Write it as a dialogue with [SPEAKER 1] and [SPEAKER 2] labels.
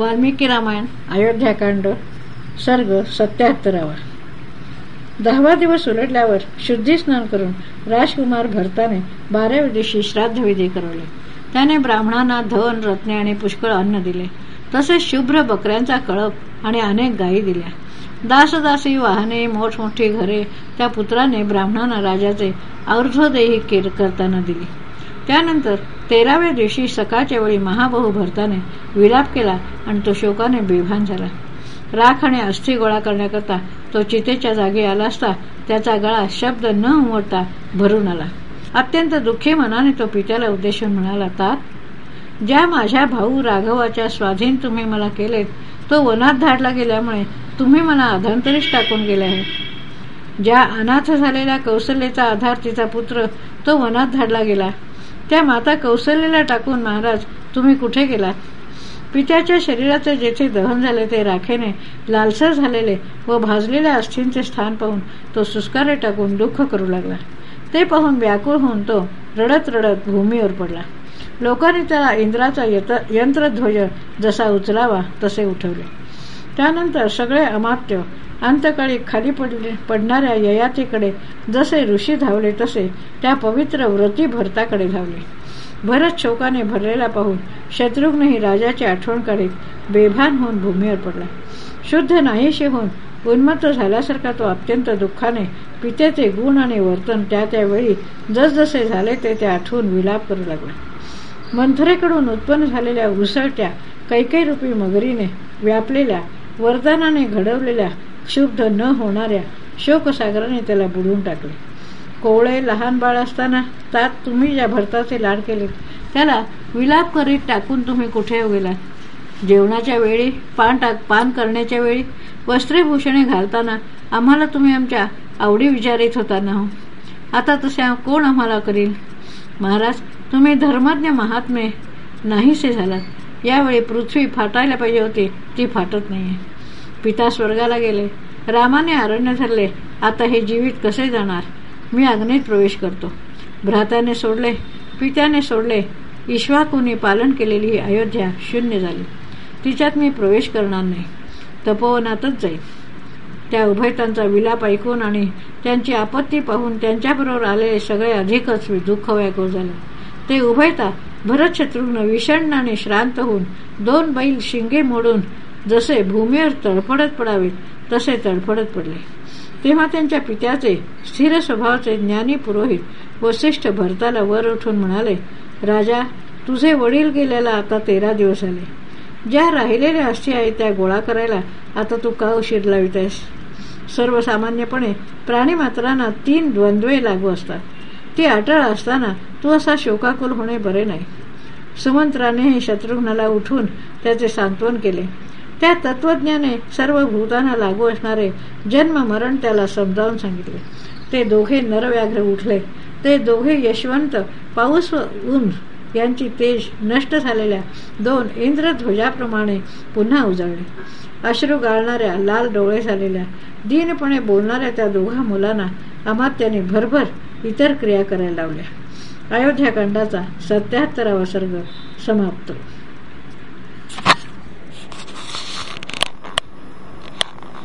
[SPEAKER 1] वाल्मिकी रामायण अयोध्याकांड सर्ग सत्याहत्तरावा. दहावा दिवस उलटल्यावर शुद्धी स्नान करून राजकुमार भरताने बाराव्या दिवशी श्राद्धविधी करवले. त्याने ब्राह्मणांना धन रत्ने आणि पुष्कळ अन्न दिले. तसेच शुभ्र बकऱ्यांचा कळप आणि अनेक गायी दिल्या. दासदासी वाहने मोठमोठी घरे त्या पुत्राने ब्राह्मणांना राजाचे अर्धदेही करताना दिली. त्यानंतर तेराव्या दिवशी सकाळच्या वेळी महाबहू भरताने विलाप केला आणि तो शोकाने बेभान झाला. राख आणि अस्थि गोळा करण्याकरता तो चितेच्या जागी आला असता त्याचा गळा शब्द न उमटता भरून आला. अत्यंत दुःखी मनाने तो पित्याला उद्देशून म्हणाला तात ज्या माझ्या भाऊ राघवाच्या स्वाधीन तुम्ही मला केलेत तो वनात धाडला गेल्यामुळे तुम्ही मला अधांतरीच टाकून गेले आहे ज्या अनाथ झालेल्या कौशल्याचा आधार तिचा पुत्र तो वनात धाडला गेला. त्या माता कौशल्याला टाकून महाराज तुम्ही कुठे गेलात? पित्याच्या शरीराचे जेथे दहन झाले ते राखेने लालसर झालेले व भाजलेल्या अस्थींचे स्थान पाहून तो सुस्कारे टाकून दुःख करू लागला. ते पाहून व्याकुळ होऊन तो रडत रडत भूमीवर पडला. लोकांनी त्याला इंद्राचा यंत्रध्वज जसा उचलावा तसे उठवले. त्यानंतर सगळे अमात्य अंतकाळी खाली पडले पडणाऱ्या ययातीकडे जसे ऋषी धावले तसे त्या पवित्र व्रती भरताकडे धावले. भरत शोकाने भरलेला पाहून शत्रुघ्नही राजाची आठवण काढीत बेभान होऊन भूमीवर पडला. शुद्ध नाहीशी होऊन उन्मत्त झाल्यासारखा तो अत्यंत दुःखाने पितेचे गुण आणि वर्तन त्या त्यावेळी जसजसे झाले ते ते आठवून विलाप करू लागला. मंथरेकडून उत्पन्न झालेल्या उसळत्या कैकैरूपी मगरीने व्यापलेल्या वरदानाने घडवलेल्या क्षुब्ध न होणाऱ्या शोकसागराने त्याला बुडवून टाकले. कोवळे लहान बाळ असताना तात तुम्ही ज्या भरताचे लाड केले त्याला विलाप करीत टाकून तुम्ही कुठे गेलात जेवणाच्या वेळी पान टाक पान करण्याच्या वेळी वस्त्रेभूषणे घालताना आम्हाला तुम्ही आमच्या आवडी विचारित होता ना हो? आता तसे कोण आम्हाला करील? महाराज तुम्ही धर्मज्ञ महात्मे नाहीसे झालात. यावेळी पृथ्वी फाटायला पाहिजे होती ती फाटत नाहीये. पिता स्वर्गाला गेले. रामाने अरण्य धरले. आता हे जीवित कसे जाणार? मी अग्नीत प्रवेश करतो. भ्राताने सोडले. पित्याने सोडले. ईश्वाकूने पालन केलेली ही अयोध्या शून्य झाली. तिच्यात मी प्रवेश करणार नाही. तपोवनातच जाईल त्या उभयतांचा विलाप ऐकून आणि त्यांची आपत्ती पाहून त्यांच्याबरोबर आलेले सगळे अधिकच दुःख व्याकुळ झाले. ते उभयता भरतशत्रुघ्न विषण्णाने श्रांत होऊन दोन बैल शिंगे मोडून जसे भूमीवर तडफडत पडावेत तसे तडफडत पडले. तेव्हा त्यांच्या पित्याचे स्थिर स्वभावाचे ज्ञानी पुरोहित वसिष्ठ भरताला वर उठून म्हणाले राजा तुझे वडील गेल्याला आता तेरा दिवस आले. ज्या राहिलेल्या अस्थी आहे त्या गोळा करायला आता तू का उशीर लावित आहेस सर्वसामान्यपणे प्राणीमात्रांना तीन द्वंद्वे लागू असतात. ती अटळ असताना तू असा शोकाकुल होणे बरे नाही. सुमंत्राने शत्रुघ्नाला उठून त्याचे सांत्वन केले. त्या तत्वज्ञाने सर्व भूतांना लागू असणारे जन्म मरण त्याला समजावून सांगितले. ते दोघे नरव्याघ्र उठले. ते दोघे यशवंत पाऊस व ऊन यांची तेज नष्ट झालेल्या दोन इंद्रध्वजाप्रमाणे पुन्हा उजळले. अश्रू गाळणाऱ्या लाल डोळे झालेल्या दीनपणे बोलणाऱ्या त्या दोघा मुलांना अमात्याने भरभर इतर क्रिया करायला लावल्या. अयोध्याकांडाचा सत्याहत्तरावा सर्ग समाप्त.